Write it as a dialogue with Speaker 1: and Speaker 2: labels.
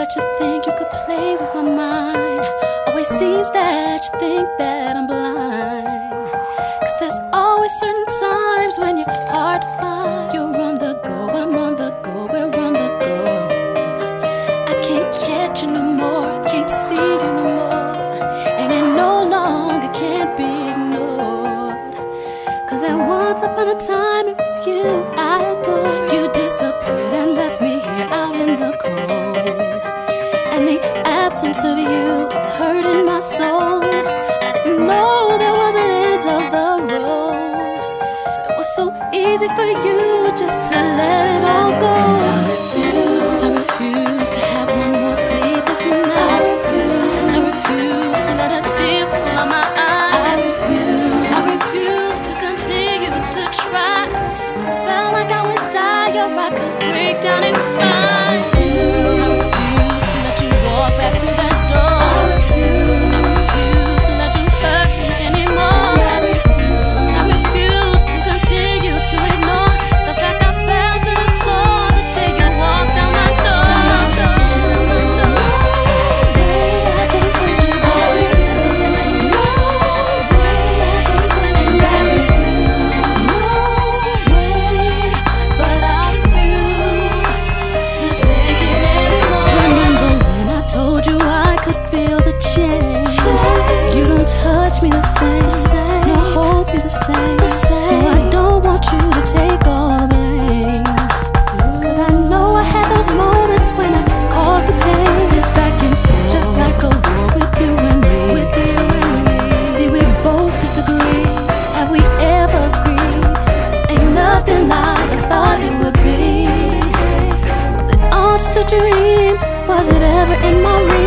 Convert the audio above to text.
Speaker 1: that you think you could play with my mind. Always seems that you think that I'm blind. Cause there's always certain times when you're hard to find. You're on the go, I'm on the go, we're on the go. I can't catch you no more, can't see you no more. And it no longer can't be ignored. Cause at once upon a time it was you I adored. You disappeared absence of you is hurting my soul. I didn't know there was an end of the road. It was so easy for you just to let it all go. I refuse, I refuse to have one more sleepless night. I refuse, I refuse to let a tear fall on my eye. I refuse, I refuse to continue to try. I felt like I would die or I could break down and cry. I back to that. touch me the same. The same. No, hold me the same. The same. No, I don't want you to take all the blame. Cause I know I had those moments when I caused the pain. This back and forth, just like a war with you and me. With you and me. See, we both disagree. Have we ever agreed? This ain't nothing like I thought it would be. Was it all just a dream? Was it ever in my reach?